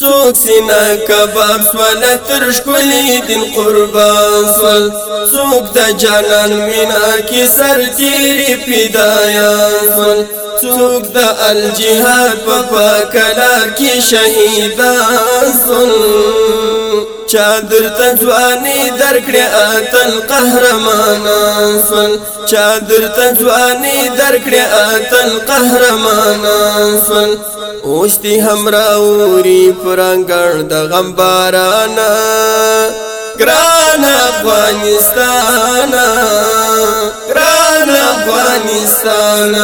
څوک سینا کباب سوال تر شکلی دین قربان سوال څوک د جانان مینا کی سر تیری پیدایان سوال څوک د الجهاد په پاکلار کی شهیدان سوال چا درته ځواني درکړې اتل قهرمانان سول چا درته ځواني درکړې اتل قهرمانان سول اوشتي همرا اوري پرنګړ د غمبارانا ګران افغانستان ګران افغانستان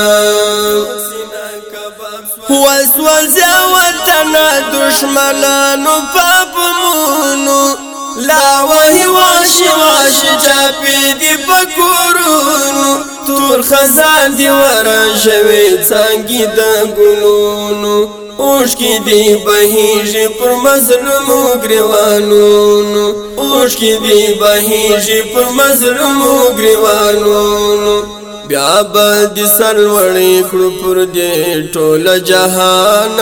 وسوس وطن دشمنانو پاپ مونو لا وحی واش واش چاپی دی پکورونو تور خزان دی وران شوی څنګه د ګلونو اوش کی دی بهیږي پر مظلومو گریوانونو اوش کی دی بهیږي پر مظلومو گریوانونو بیا به د سرلوړی کړو پر دې ټوله جهان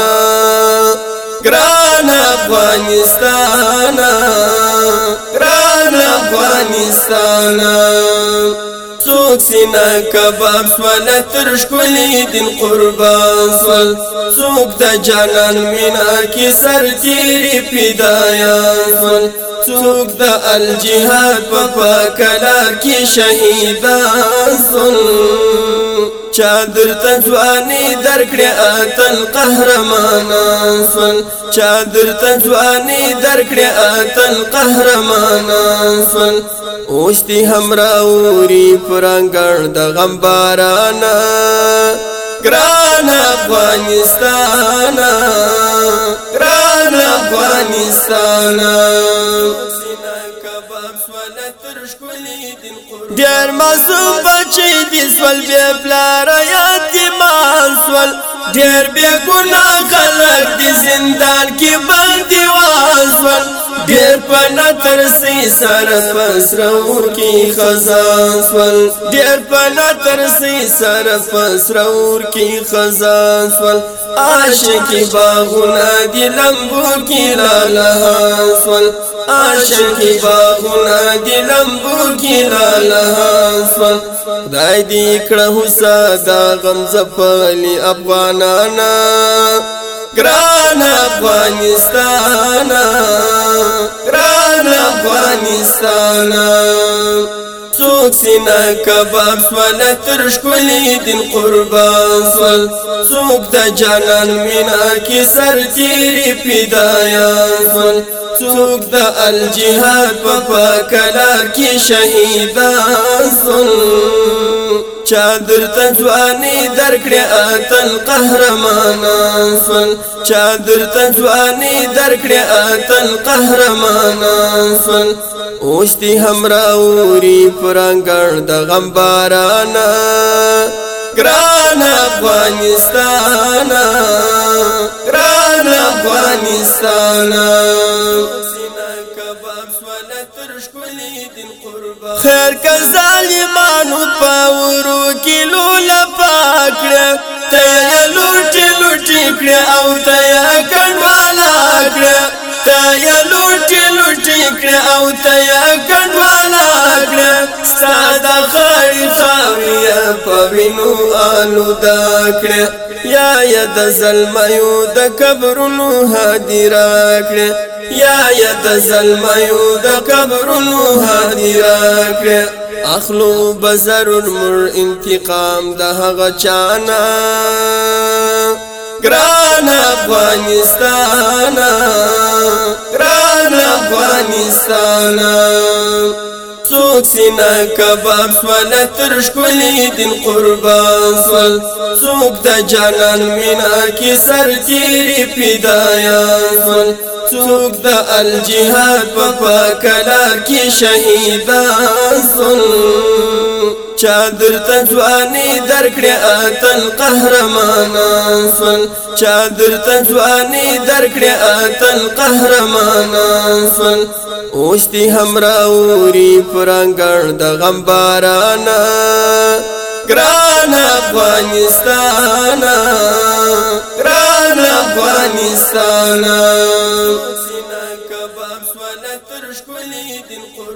ګران افغانستان ګران افغانستان څوک سینا کباب شول تر شکلی دین قربان شول څوک د جانان مینا کی سر تیری پیدایان شول څوک د الجهاد په پاکلار کې شهیدان سن چادر تجوانی درکړه اتل قهرمانان سن چادر تجوانی درکړه اتل قهرمانان سن اوشتي همرا اوري پرنګړ د غمبارانا ګران افغانستان ګران ګران افغانستان دیر مزوم بچی دی سوال بی پلار یاد دی مان سوال دیر بی گناه خلق دی زندان کی بندی وان سوال پنا ترسی سر پسرو کی خزان سول ډیر پنا ترسی سر پسرو کی خزان سول عاشقی باغونه دی لمبو کی را لهان سول عاشقی باغونه دی لمبو کی را لهان سول خدای دې کړه حسدا غمزه په افغانانا ګران افغانستان ګران افغانستان څوک سینا کباب سوال تر شکلی دین قربان سوال څوک د جانان مینا کی سر تیری پیدایا سوال څوک د الجهاد په پاکلا کی شهیدان سوال چا درته ځواني درکړې اتل قهرمانا سول چا درته ځواني درکړې اتل قهرمانا سول اوشتي همرا اوري پرنګړ د غمبارانا ګران افغانستان ګران افغانستان خیر که ظالمانو پاورو کی لولا پاکڑا تایا لوٹی لوٹی کڑا او تایا کنوالا کڑا تایا لوٹی لوٹی کڑا او تایا کنوالا کڑا سادا خاری خاویا پوینو آلو دا کڑا یا یا دا ظلمیو دا کبرونو حدی را کڑا یا یت زلمیو د قبرونو هدیرا کړ اخلو بزر مر انتقام د هغه چانا ګران افغانستان ګران افغانستان څوک سینا کباب سول ترش شکلی دین قربان سوال څوک دا جانان مینا کی سر تیری پیدایا سوال څوک دا الجهاد په پاکلار کی شهیدان سول چادر تجوانی درکړه اتل قهرمانا سن چادر تجوانی درکړه اتل قهرمانا اوس دې هم راوري پرنګړ د غم باران ګران افغانستان ګران افغانستان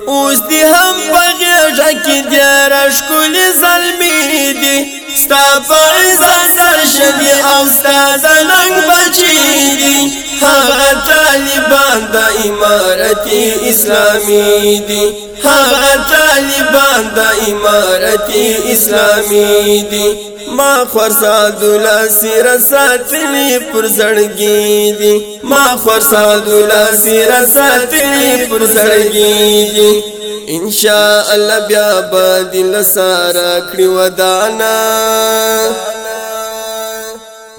اوس دې هم بغیر ځکه دې راشکول زلمی دي ستا په عزت سرشدي او ستا د لنګ بچی دي هغه طالبان د امارت اسلامی دی هغه طالبان د امارت اسلامی دی ما خرساد الله سر ساتلی پر زړګی دی ما خرساد الله سر ساتلی پر زړګی دی ان شاء الله بیا به دل سارا کړی ودانا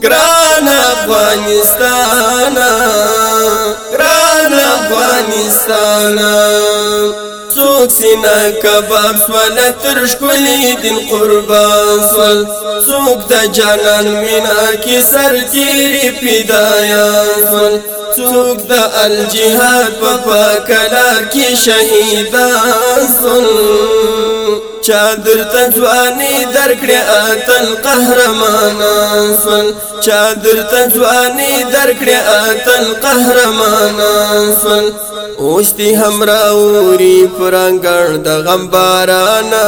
ګران افغانستان ګران افغانستان سوک سینا کباب سوال ترش کلی دن قربان سوال سوک دا جانان مینا کی سر تیری پیدایان سوال سوک دا الجهاد په کلا کی شهیدان سوال چادر تجوانی درکړی اتل قهرمانا سول چادر تجوانی درکړی اتل قهرمانا سول اوشتي همرا اوري پرنګړ د غمبارانا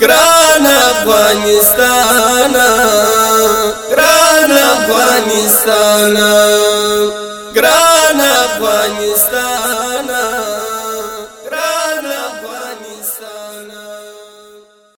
ګران افغانستان ګران افغانستان